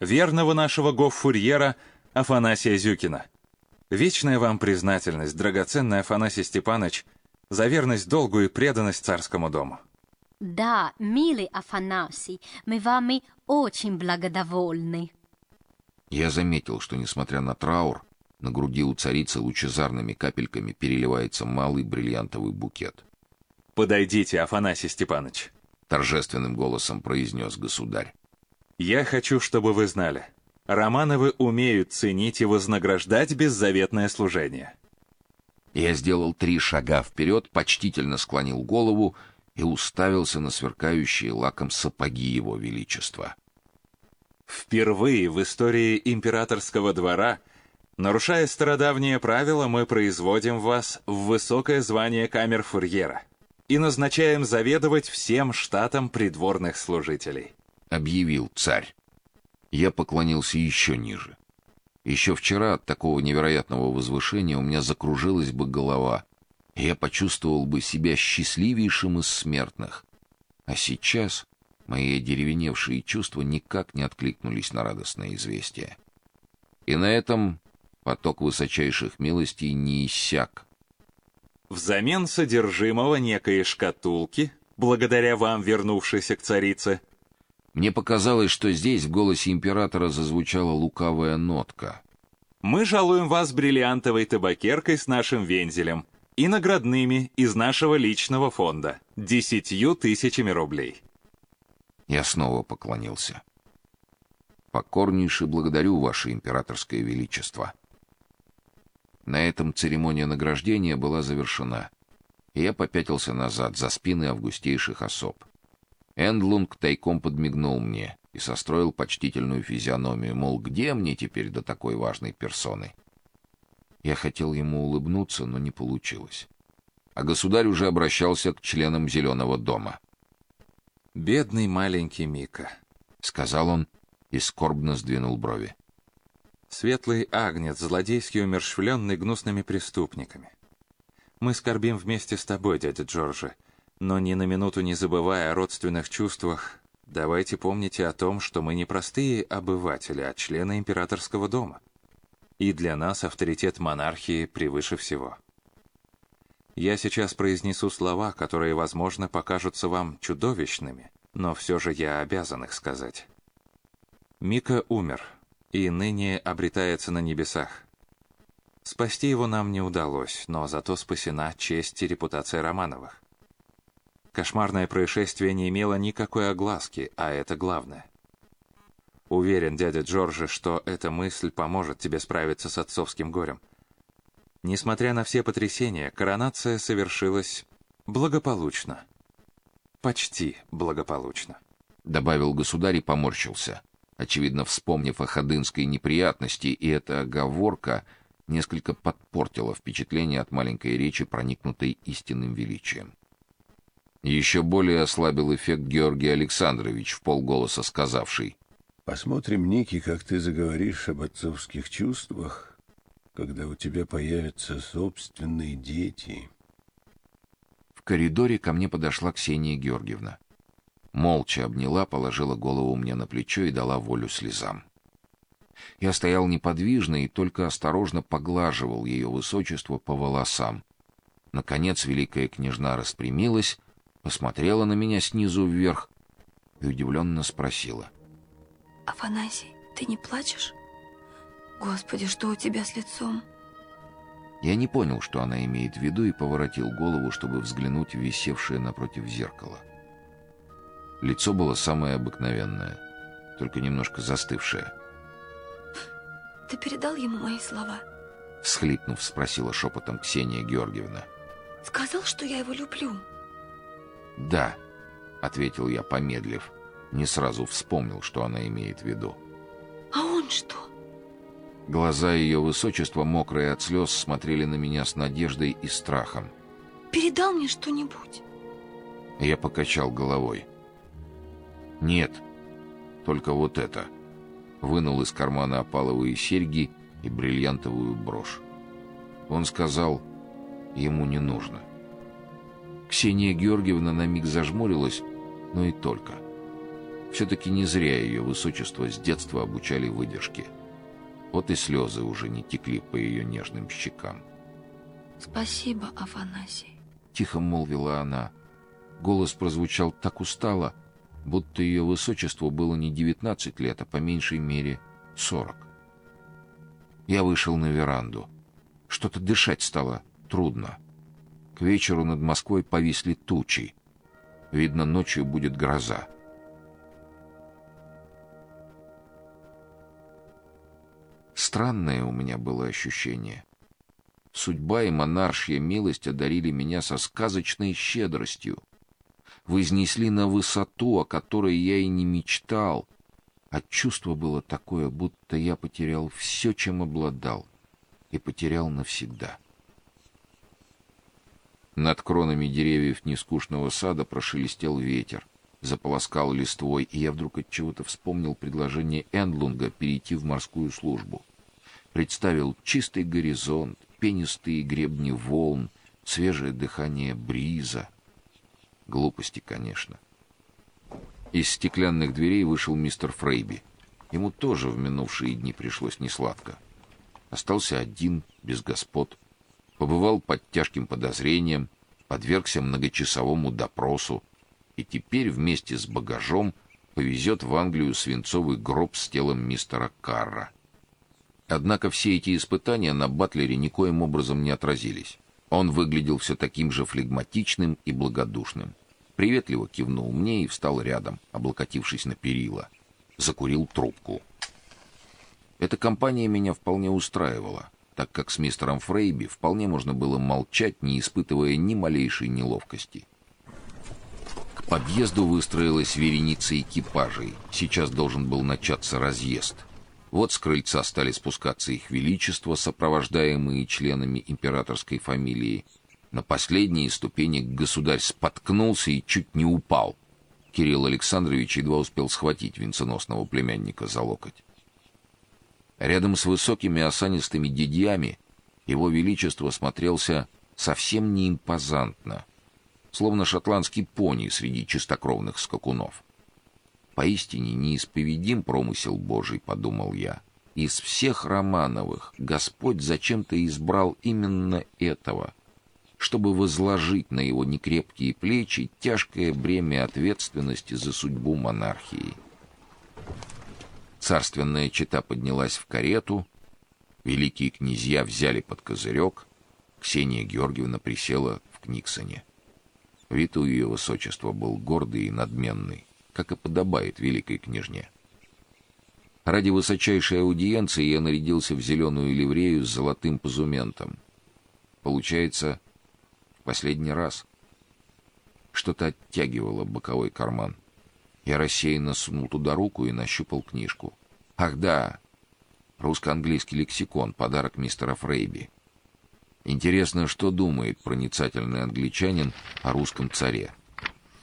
верного нашего гоффурьера Афанасия Зюкина. Вечная вам признательность, драгоценный Афанасий Степанович, за верность долгу и преданность царскому дому. Да, милый Афанасий, мы вами очень благодовольны. Я заметил, что, несмотря на траур, на груди у царицы лучезарными капельками переливается малый бриллиантовый букет. «Подойдите, Афанасий Степанович», — торжественным голосом произнес государь. «Я хочу, чтобы вы знали, Романовы умеют ценить и вознаграждать беззаветное служение». Я сделал три шага вперед, почтительно склонил голову и уставился на сверкающие лаком сапоги его величества. Впервые в истории императорского двора, нарушая стародавние правила, мы производим вас в высокое звание камер-фурьера и назначаем заведовать всем штатом придворных служителей, объявил царь. Я поклонился еще ниже. Еще вчера от такого невероятного возвышения у меня закружилась бы голова, и я почувствовал бы себя счастливейшим из смертных. А сейчас Мои деревеневшие чувства никак не откликнулись на радостное известие. И на этом поток высочайших милостей не иссяк. Взамен содержимого некой шкатулки, благодаря вам вернувшейся к царице, мне показалось, что здесь в голосе императора зазвучала лукавая нотка. Мы жалуем вас бриллиантовой табакеркой с нашим вензелем и наградными из нашего личного фонда десятью тысячами рублей. Я снова поклонился. Покорнейше благодарю ваше императорское величество. На этом церемония награждения была завершена. И я попятился назад за спины августейших особ. Эндлунг тайком подмигнул мне и состроил почтительную физиономию, мол, где мне теперь до такой важной персоны? Я хотел ему улыбнуться, но не получилось. А государь уже обращался к членам Зеленого дома. Бедный маленький Мика, сказал он и скорбно сдвинул брови. Светлый агнец, злодейски умерщвленный гнусными преступниками. Мы скорбим вместе с тобой, дядя Джорджи, но ни на минуту не забывая о родственных чувствах, давайте помните о том, что мы не простые обыватели, а члены императорского дома. И для нас авторитет монархии превыше всего. Я сейчас произнесу слова, которые, возможно, покажутся вам чудовищными, но все же я обязан их сказать. Мика умер и ныне обретается на небесах. Спасти его нам не удалось, но зато спасена честь и репутация Романовых. Кошмарное происшествие не имело никакой огласки, а это главное. Уверен, дядя Джорджи, что эта мысль поможет тебе справиться с отцовским горем. Несмотря на все потрясения, коронация совершилась благополучно. Почти благополучно. Добавил государь и поморщился, очевидно вспомнив о ходынской неприятности, и эта оговорка несколько подпортила впечатление от маленькой речи, проникнутой истинным величием. Еще более ослабил эффект Георгий Александрович, в полголоса сказавший: "Посмотрим, Ники, как ты заговоришь об отцовских чувствах, когда у тебя появятся собственные дети. В коридоре ко мне подошла Ксения Георгиевна. Молча обняла, положила голову мне на плечо и дала волю слезам. Я стоял неподвижно и только осторожно поглаживал ее высочество по волосам. Наконец великая княжна распрямилась, посмотрела на меня снизу вверх и удивленно спросила: "Афанасий, ты не плачешь?" Господи, что у тебя с лицом? Я не понял, что она имеет в виду, и поворотил голову, чтобы взглянуть в висевшее напротив зеркало. Лицо было самое обыкновенное, только немножко застывшее. Ты передал ему мои слова? Всхлипнув, спросила шепотом Ксения Георгиевна. Сказал, что я его люблю. Да, ответил я, помедлив. Не сразу вспомнил, что она имеет в виду. А он что? Глаза ее высочества, мокрые от слез, смотрели на меня с надеждой и страхом. «Передал мне что-нибудь?» Я покачал головой. «Нет, только вот это». Вынул из кармана опаловые серьги и бриллиантовую брошь. Он сказал, ему не нужно. Ксения Георгиевна на миг зажмурилась, но и только. все таки не зря ее высочество с детства обучали выдержке. Вот и слезы уже не текли по ее нежным щекам. Спасибо, Афанасий. Тихо молвила она. Голос прозвучал так устало, будто ее высочеству было не девятнадцать лет, а по меньшей мере сорок. Я вышел на веранду. Что-то дышать стало трудно. К вечеру над Москвой повисли тучи. Видно, ночью будет гроза. Странное у меня было ощущение. Судьба и монаршья милость одарили меня со сказочной щедростью. Вознесли на высоту, о которой я и не мечтал. А чувство было такое, будто я потерял все, чем обладал, и потерял навсегда. Над кронами деревьев нескучного сада прошелестел ветер, заполоскал листвой, и я вдруг от чего-то вспомнил предложение Эндлунга перейти в морскую службу. Представил чистый горизонт, пенистые гребни волн, свежее дыхание бриза. Глупости, конечно. Из стеклянных дверей вышел мистер Фрейби. Ему тоже в минувшие дни пришлось несладко. Остался один, без господ. Побывал под тяжким подозрением, подвергся многочасовому допросу и теперь вместе с багажом повезет в Англию свинцовый гроб с телом мистера Карра. Однако все эти испытания на Батлере никоим образом не отразились. Он выглядел все таким же флегматичным и благодушным. Приветливо кивнул мне и встал рядом, облокотившись на перила. Закурил трубку. Эта компания меня вполне устраивала, так как с мистером Фрейби вполне можно было молчать, не испытывая ни малейшей неловкости. К подъезду выстроилась вереница экипажей. Сейчас должен был начаться разъезд. Вот с крыльца стали спускаться их величество, сопровождаемые членами императорской фамилии. На последней ступени государь споткнулся и чуть не упал. Кирилл Александрович едва успел схватить венценосного племянника за локоть. Рядом с высокими осанистыми дядьями его величество смотрелся совсем не импозантно, словно шотландский пони среди чистокровных скакунов. Поистине неисповедим промысел Божий, подумал я. Из всех Романовых Господь зачем-то избрал именно этого, чтобы возложить на его некрепкие плечи тяжкое бремя ответственности за судьбу монархии. Царственная чета поднялась в карету, великие князья взяли под козырек, Ксения Георгиевна присела в Книксоне. Вид у ее высочества был гордый и надменный как и подобает великой княжне. Ради высочайшей аудиенции я нарядился в зеленую ливрею с золотым позументом. Получается, в последний раз. Что-то оттягивало боковой карман. Я рассеянно сунул туда руку и нащупал книжку. Ах да, русско-английский лексикон, подарок мистера Фрейби. Интересно, что думает проницательный англичанин о русском царе.